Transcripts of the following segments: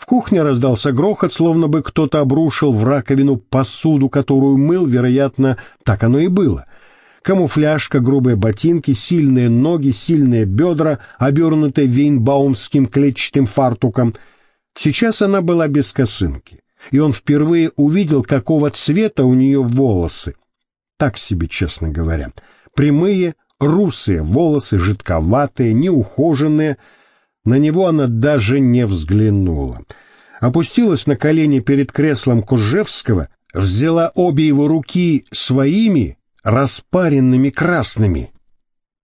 В кухне раздался грохот, словно бы кто-то обрушил в раковину посуду, которую мыл, вероятно, так оно и было. Камуфляжка, грубые ботинки, сильные ноги, сильные бедра, обернутые вейнбаумским клетчатым фартуком. Сейчас она была без косынки, и он впервые увидел, какого цвета у нее волосы. Так себе, честно говоря. Прямые, русые волосы, жидковатые, неухоженные. На него она даже не взглянула. Опустилась на колени перед креслом Кужевского, взяла обе его руки своими, распаренными красными.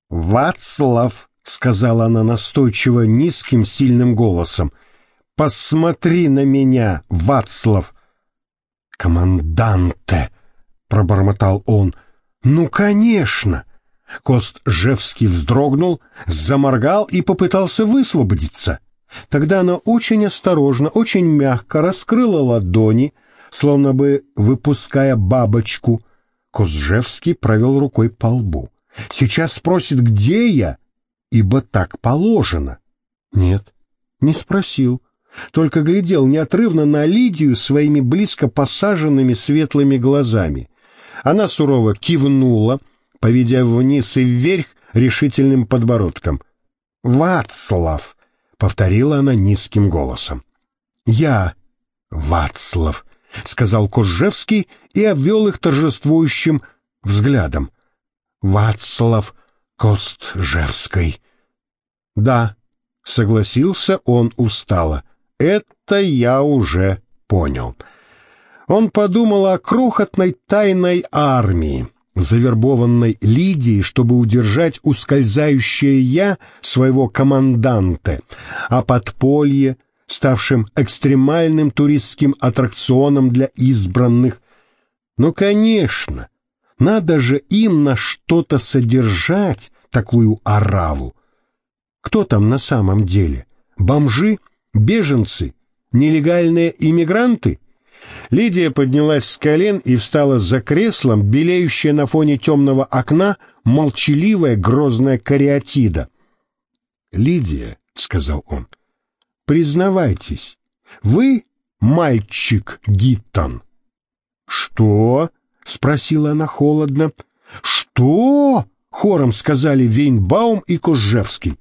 «Вацлав», — сказала она настойчиво низким сильным голосом, — «посмотри на меня, Вацлав». «Команданте», — пробормотал он, — «ну, конечно». Кост Жевский вздрогнул, заморгал и попытался высвободиться. Тогда она очень осторожно, очень мягко раскрыла ладони, словно бы выпуская бабочку. Козжевский провел рукой по лбу. «Сейчас спросит, где я?» «Ибо так положено». «Нет, не спросил, только глядел неотрывно на Лидию своими близко посаженными светлыми глазами. Она сурово кивнула, — поведя вниз и вверх решительным подбородком. «Вацлав!» — повторила она низким голосом. «Я Вацлав!» — сказал Кожевский и обвел их торжествующим взглядом. «Вацлав Костжевской!» «Да», — согласился он устало, — «это я уже понял». Он подумал о крохотной тайной армии, завербованной Лидией, чтобы удержать ускользающее «я» своего команданта, а подполье, ставшим экстремальным туристским аттракционом для избранных. Но, конечно, надо же им на что-то содержать такую ораву. Кто там на самом деле? Бомжи? Беженцы? Нелегальные иммигранты? Лидия поднялась с колен и встала за креслом, белеющая на фоне темного окна молчаливая грозная кариатида. «Лидия», — сказал он, — «признавайтесь, вы мальчик Гиттон». «Что?» — спросила она холодно. «Что?» — хором сказали Вейнбаум и Кожевский.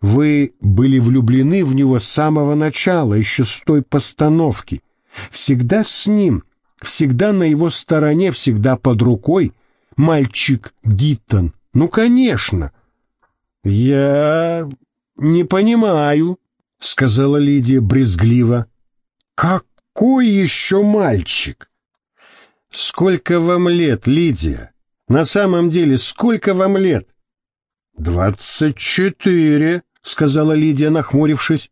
«Вы были влюблены в него с самого начала, еще с той постановки» всегда с ним, всегда на его стороне, всегда под рукой. Мальчик Диттон. Ну, конечно. Я не понимаю, сказала Лидия брезгливо. Какой еще мальчик? Сколько вам лет, Лидия? На самом деле, сколько вам лет? Двадцать четыре, сказала Лидия, нахмурившись.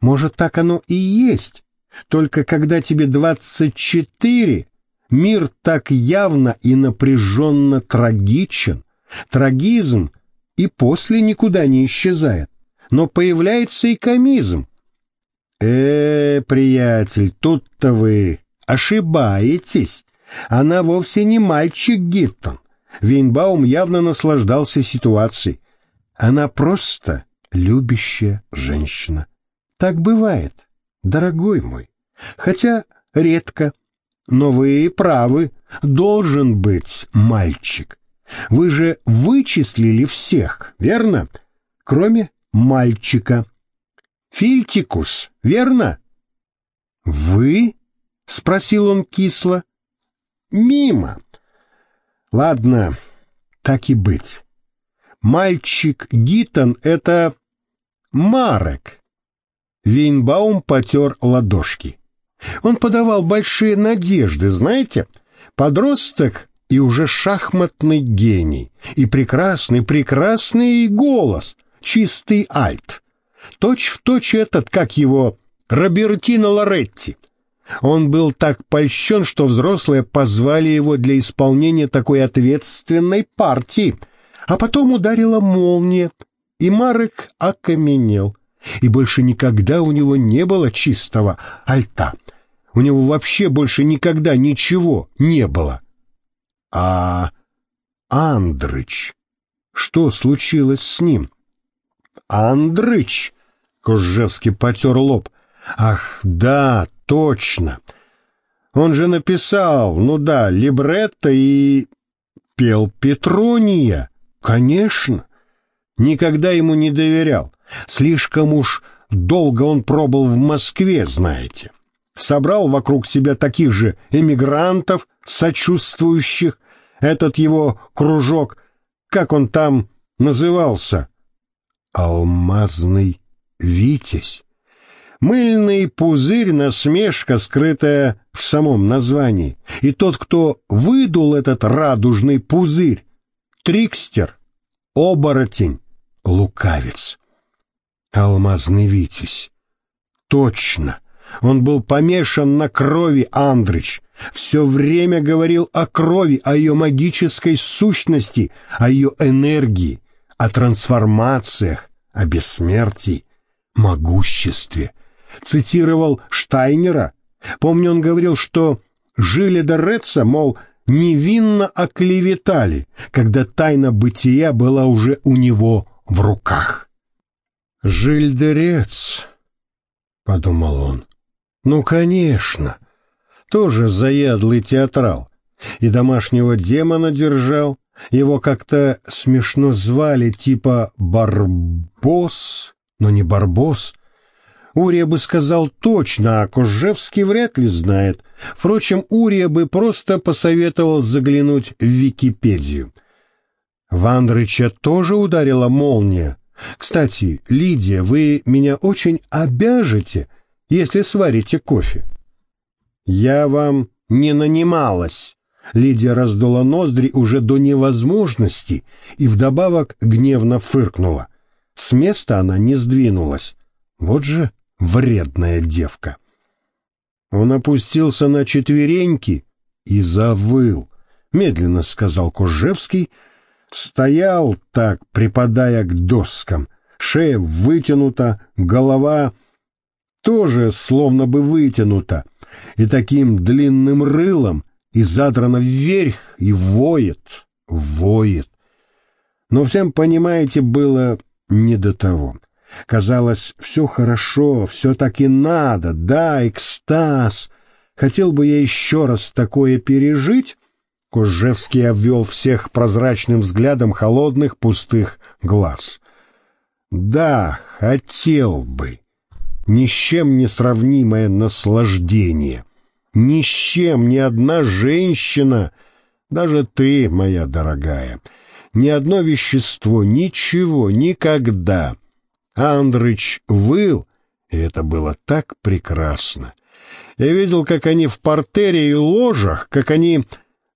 Может, так оно и есть. Только когда тебе двадцать четыре, мир так явно и напряженно трагичен, трагизм и после никуда не исчезает, но появляется и комизм. Э, приятель, тут-то вы ошибаетесь. Она вовсе не мальчик Гиттон. Вейнбаум явно наслаждался ситуацией. Она просто любящая женщина. Так бывает дорогой мой. Хотя редко, но вы правы, должен быть мальчик. Вы же вычислили всех, верно? Кроме мальчика. Фильтикус, верно? Вы? Спросил он кисло. Мимо. Ладно, так и быть. Мальчик Гитон — это Марек, Вейнбаум потер ладошки. Он подавал большие надежды, знаете? Подросток и уже шахматный гений. И прекрасный, прекрасный голос. Чистый альт. Точь в точь этот, как его, Робертино Лоретти. Он был так польщен, что взрослые позвали его для исполнения такой ответственной партии. А потом ударила молния, и Марек окаменел и больше никогда у него не было чистого альта. У него вообще больше никогда ничего не было. А Андрыч, что случилось с ним? Андрыч, Кожевский потер лоб, Ах, да, точно. Он же написал, ну да, либретто и... Пел Петрония. Конечно. Никогда ему не доверял. Слишком уж долго он пробыл в Москве, знаете. Собрал вокруг себя таких же эмигрантов, сочувствующих. Этот его кружок, как он там назывался? Алмазный Витязь. Мыльный пузырь — насмешка, скрытая в самом названии. И тот, кто выдул этот радужный пузырь — трикстер, оборотень, лукавец. Алмазный Витязь. Точно. Он был помешан на крови, Андрыч. Все время говорил о крови, о ее магической сущности, о ее энергии, о трансформациях, о бессмертии, могуществе. Цитировал Штайнера. Помню, он говорил, что Жиля Реца, мол, невинно оклеветали, когда тайна бытия была уже у него в руках. «Жильдерец», — подумал он, — «ну, конечно, тоже заядлый театрал, и домашнего демона держал, его как-то смешно звали, типа Барбос, но не Барбос. Урия бы сказал точно, а Кожевский вряд ли знает. Впрочем, Урия бы просто посоветовал заглянуть в Википедию. Вандрыча тоже ударила молния. Кстати, Лидия, вы меня очень обяжете, если сварите кофе. Я вам не нанималась. Лидия раздула ноздри уже до невозможности и вдобавок гневно фыркнула. С места она не сдвинулась. Вот же вредная девка. Он опустился на четвереньки и завыл. Медленно сказал Кожевский, стоял так, припадая к доскам. Шея вытянута, голова тоже словно бы вытянута, и таким длинным рылом и задрана вверх, и воет, воет. Но всем, понимаете, было не до того. Казалось, все хорошо, все так и надо, да, экстаз. Хотел бы я еще раз такое пережить? Кожевский обвел всех прозрачным взглядом холодных пустых глаз. Да, хотел бы. Ни с чем не сравнимое наслаждение. Ни с чем ни одна женщина, даже ты, моя дорогая, ни одно вещество, ничего, никогда. Андрыч выл, и это было так прекрасно. Я видел, как они в портере и ложах, как они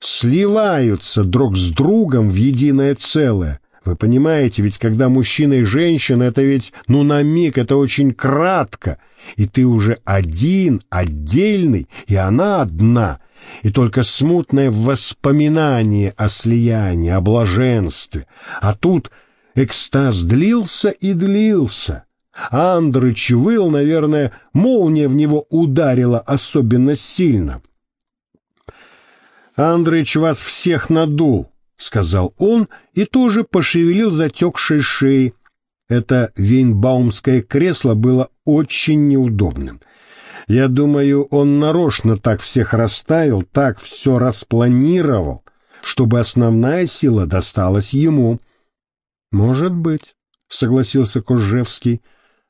сливаются друг с другом в единое целое. Вы понимаете, ведь когда мужчина и женщина, это ведь, ну, на миг, это очень кратко — и ты уже один, отдельный, и она одна, и только смутное воспоминание о слиянии, о блаженстве. А тут экстаз длился и длился. Андрыч выл, наверное, молния в него ударила особенно сильно. «Андрыч вас всех надул», — сказал он и тоже пошевелил затекшей шеей, это вейнбаумское кресло было очень неудобным. Я думаю, он нарочно так всех расставил, так все распланировал, чтобы основная сила досталась ему. Может быть, согласился Кожевский.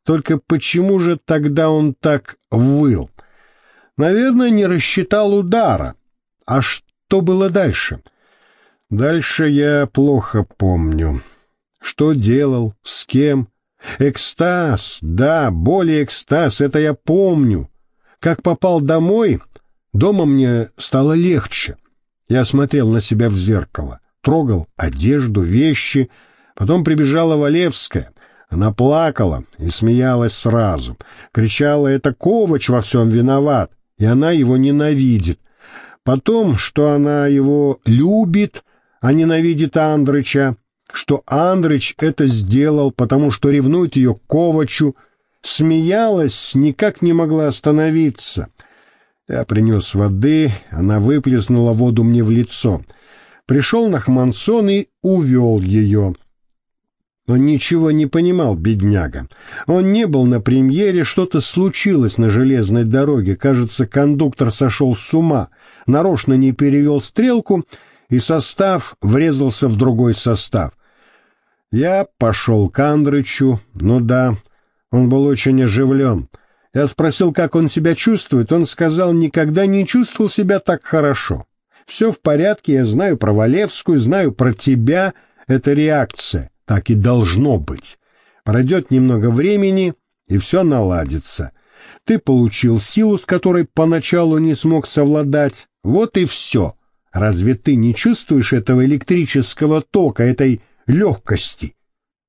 Только почему же тогда он так выл? Наверное, не рассчитал удара. А что было дальше? Дальше я плохо помню. Что делал, с кем? Экстаз, да, более экстаз, это я помню. Как попал домой, дома мне стало легче. Я смотрел на себя в зеркало, трогал одежду, вещи. Потом прибежала Валевская. Она плакала и смеялась сразу. Кричала, это Ковач во всем виноват, и она его ненавидит. Потом, что она его любит, а ненавидит Андрыча, что Андрыч это сделал, потому что ревнует ее Ковачу, смеялась, никак не могла остановиться. Я принес воды, она выплеснула воду мне в лицо. Пришел Нахмансон и увел ее. Он ничего не понимал, бедняга. Он не был на премьере, что-то случилось на железной дороге. Кажется, кондуктор сошел с ума, нарочно не перевел стрелку, и состав врезался в другой состав. Я пошел к Андрычу, ну да, он был очень оживлен. Я спросил, как он себя чувствует, он сказал, никогда не чувствовал себя так хорошо. Все в порядке, я знаю про Валевскую, знаю про тебя, это реакция. Так и должно быть. Пройдет немного времени, и все наладится. Ты получил силу, с которой поначалу не смог совладать. Вот и все. Разве ты не чувствуешь этого электрического тока, этой легкости?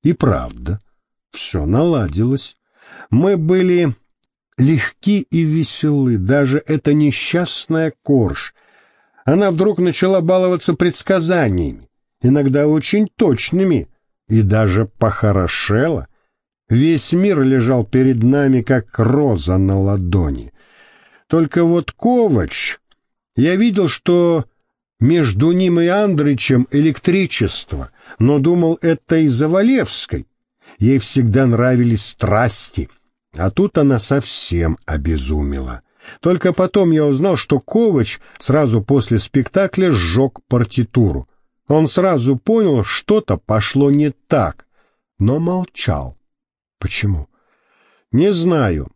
И правда, все наладилось. Мы были легки и веселы, даже эта несчастная корж. Она вдруг начала баловаться предсказаниями, иногда очень точными, и даже похорошела. Весь мир лежал перед нами, как роза на ладони. Только вот Ковач... Я видел, что между ним и Андрычем электричество, но думал, это из-за Валевской. Ей всегда нравились страсти, а тут она совсем обезумела. Только потом я узнал, что Ковач сразу после спектакля сжег партитуру. Он сразу понял, что-то пошло не так, но молчал. Почему? Не знаю.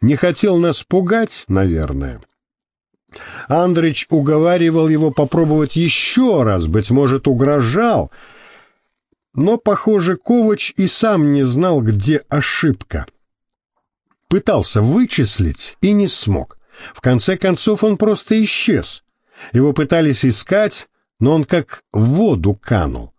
Не хотел нас пугать, наверное. Андрич уговаривал его попробовать еще раз, быть может, угрожал. Но, похоже, Ковач и сам не знал, где ошибка. Пытался вычислить и не смог. В конце концов он просто исчез. Его пытались искать, но он как в воду канул.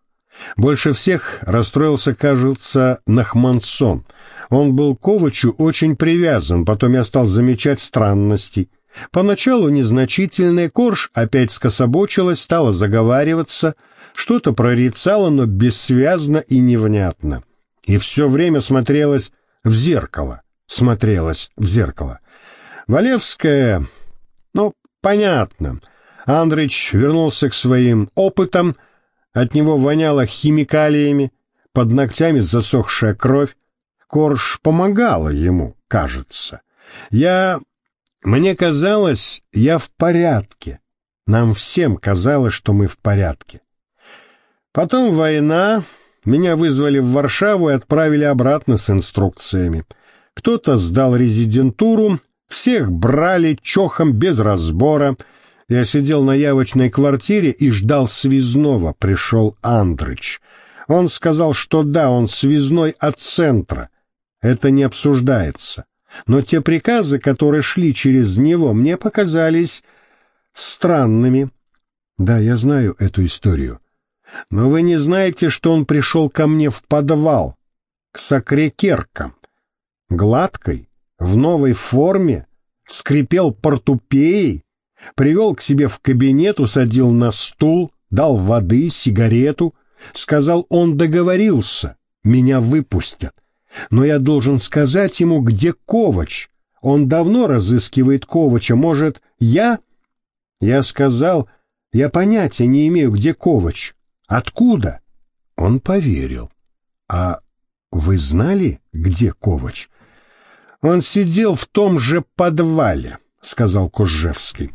Больше всех расстроился, кажется, Нахмансон. Он был Ковачу очень привязан, потом я стал замечать странности. Поначалу незначительная корж опять скособочилась, стала заговариваться, что-то прорицала, но бессвязно и невнятно. И все время смотрелась в зеркало, смотрелась в зеркало. Валевская, ну, понятно, — Андрыч вернулся к своим опытам, от него воняло химикалиями, под ногтями засохшая кровь. Корж помогала ему, кажется. Я... Мне казалось, я в порядке. Нам всем казалось, что мы в порядке. Потом война, меня вызвали в Варшаву и отправили обратно с инструкциями. Кто-то сдал резидентуру, всех брали чохом без разбора — я сидел на явочной квартире и ждал связного. Пришел Андрыч. Он сказал, что да, он связной от центра. Это не обсуждается. Но те приказы, которые шли через него, мне показались странными. Да, я знаю эту историю. Но вы не знаете, что он пришел ко мне в подвал, к сакрекеркам. Гладкой, в новой форме, скрипел портупеей, привел к себе в кабинет, усадил на стул, дал воды, сигарету, сказал, он договорился, меня выпустят. Но я должен сказать ему, где Ковач. Он давно разыскивает Ковача, может, я? Я сказал, я понятия не имею, где Ковач. Откуда? Он поверил. А вы знали, где Ковач? Он сидел в том же подвале, сказал Кужевский.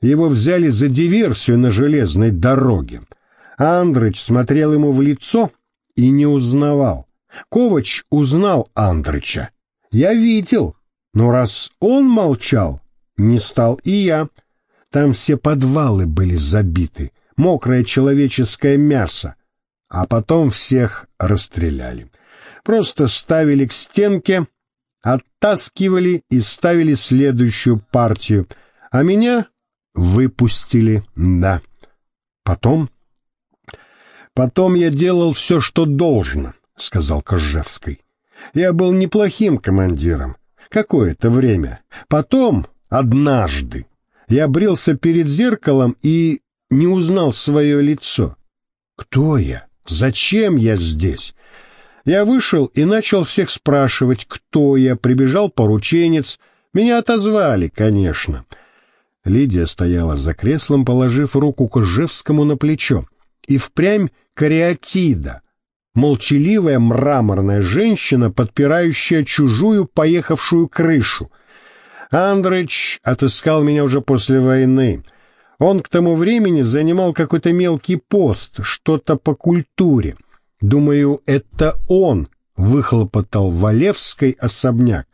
Его взяли за диверсию на железной дороге. Андрыч смотрел ему в лицо и не узнавал. Ковач узнал Андрыча. Я видел, но раз он молчал, не стал и я. Там все подвалы были забиты, мокрое человеческое мясо, а потом всех расстреляли. Просто ставили к стенке, оттаскивали и ставили следующую партию, а меня Выпустили, да. Потом? Потом я делал все, что должно, сказал Кожевский. Я был неплохим командиром. Какое-то время. Потом, однажды, я брился перед зеркалом и не узнал свое лицо. Кто я? Зачем я здесь? Я вышел и начал всех спрашивать, кто я. Прибежал порученец. Меня отозвали, конечно. — Лидия стояла за креслом, положив руку Кожевскому на плечо. И впрямь кариатида. Молчаливая мраморная женщина, подпирающая чужую поехавшую крышу. Андрыч отыскал меня уже после войны. Он к тому времени занимал какой-то мелкий пост, что-то по культуре. Думаю, это он выхлопотал Валевской особняк.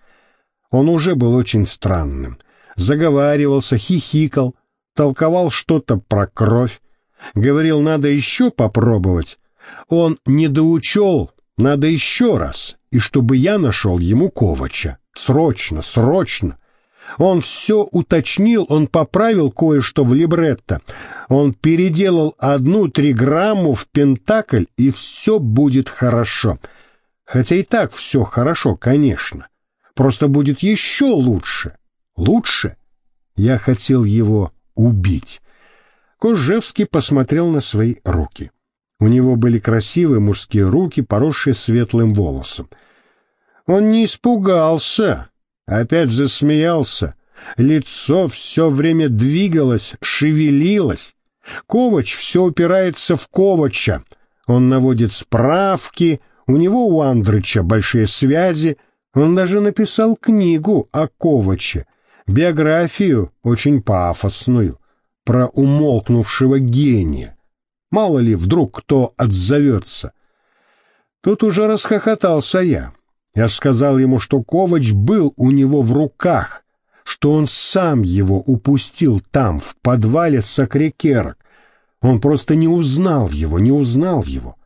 Он уже был очень странным. Заговаривался, хихикал, толковал что-то про кровь. Говорил, надо еще попробовать. Он недоучел, надо еще раз, и чтобы я нашел ему Ковача. Срочно, срочно. Он все уточнил, он поправил кое-что в либретто. Он переделал одну триграмму в пентакль, и все будет хорошо. Хотя и так все хорошо, конечно. Просто будет еще лучше. Лучше? Я хотел его убить. Кожевский посмотрел на свои руки. У него были красивые мужские руки, поросшие светлым волосом. Он не испугался, опять засмеялся. Лицо все время двигалось, шевелилось. Ковач все упирается в Ковача. Он наводит справки, у него у Андрыча большие связи. Он даже написал книгу о Коваче, биографию очень пафосную, про умолкнувшего гения. Мало ли, вдруг кто отзовется. Тут уже расхохотался я. Я сказал ему, что Ковач был у него в руках, что он сам его упустил там, в подвале сакрикерок. Он просто не узнал его, не узнал его.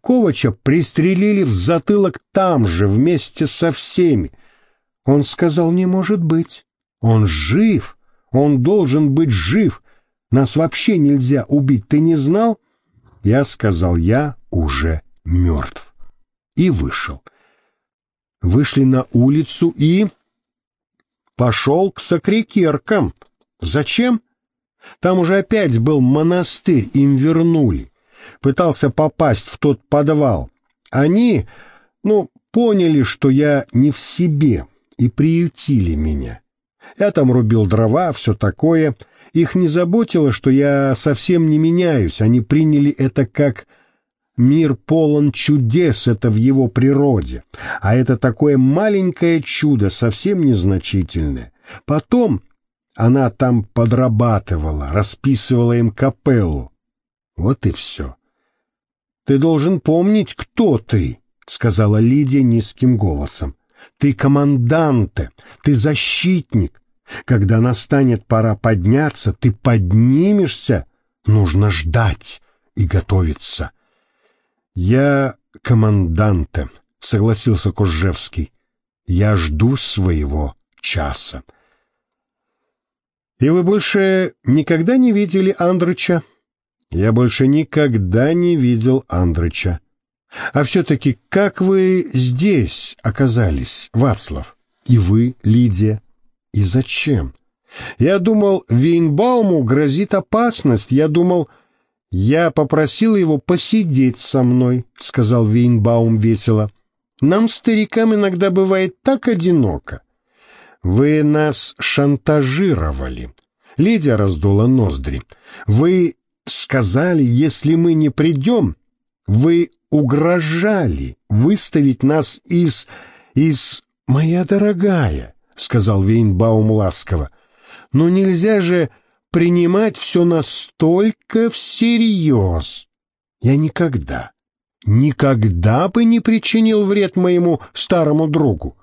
Ковача пристрелили в затылок там же, вместе со всеми. Он сказал, не может быть. Он жив, он должен быть жив. Нас вообще нельзя убить, ты не знал? Я сказал, я уже мертв. И вышел. Вышли на улицу и... Пошел к сокрикеркам. Зачем? Там уже опять был монастырь, им вернули пытался попасть в тот подвал. Они, ну, поняли, что я не в себе, и приютили меня. Я там рубил дрова, все такое. Их не заботило, что я совсем не меняюсь. Они приняли это как мир полон чудес, это в его природе. А это такое маленькое чудо, совсем незначительное. Потом она там подрабатывала, расписывала им капеллу. Вот и все. «Ты должен помнить, кто ты», — сказала Лидия низким голосом. «Ты команданте, ты защитник. Когда настанет пора подняться, ты поднимешься. Нужно ждать и готовиться». «Я команданте», — согласился Кожевский. «Я жду своего часа». «И вы больше никогда не видели Андрыча?» Я больше никогда не видел Андрыча. А все-таки как вы здесь оказались, Вацлав? И вы, Лидия? И зачем? Я думал, Вейнбауму грозит опасность. Я думал... Я попросил его посидеть со мной, — сказал Вейнбаум весело. Нам, старикам, иногда бывает так одиноко. Вы нас шантажировали. Лидия раздула ноздри. Вы сказали, если мы не придем, вы угрожали выставить нас из... из... «Моя дорогая», — сказал Вейнбаум ласково, — «но нельзя же принимать все настолько всерьез. Я никогда, никогда бы не причинил вред моему старому другу».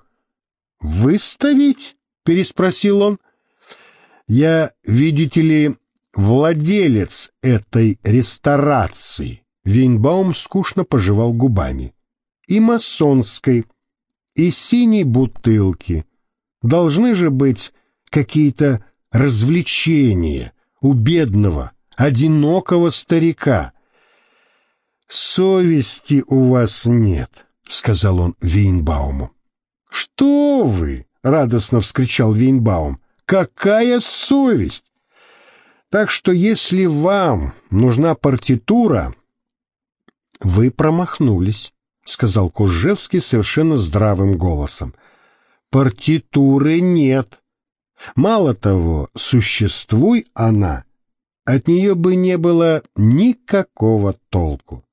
«Выставить?» — переспросил он. «Я, видите ли, владелец этой ресторации. Винбаум скучно пожевал губами. И масонской, и синей бутылки. Должны же быть какие-то развлечения у бедного, одинокого старика. «Совести у вас нет», — сказал он Вейнбауму. «Что вы?» — радостно вскричал Вейнбаум. «Какая совесть? Так что если вам нужна партитура, вы промахнулись, сказал Кужевский совершенно здравым голосом. Партитуры нет. Мало того, существуй она, от нее бы не было никакого толку.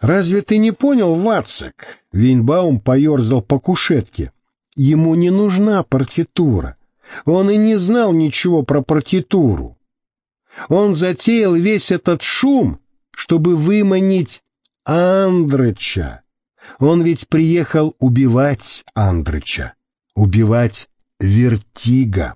«Разве ты не понял, Вацик?» Вейнбаум поерзал по кушетке. «Ему не нужна партитура. Он и не знал ничего про партитуру. Он затеял весь этот шум, чтобы выманить Андрыча. Он ведь приехал убивать Андрыча, убивать Вертига.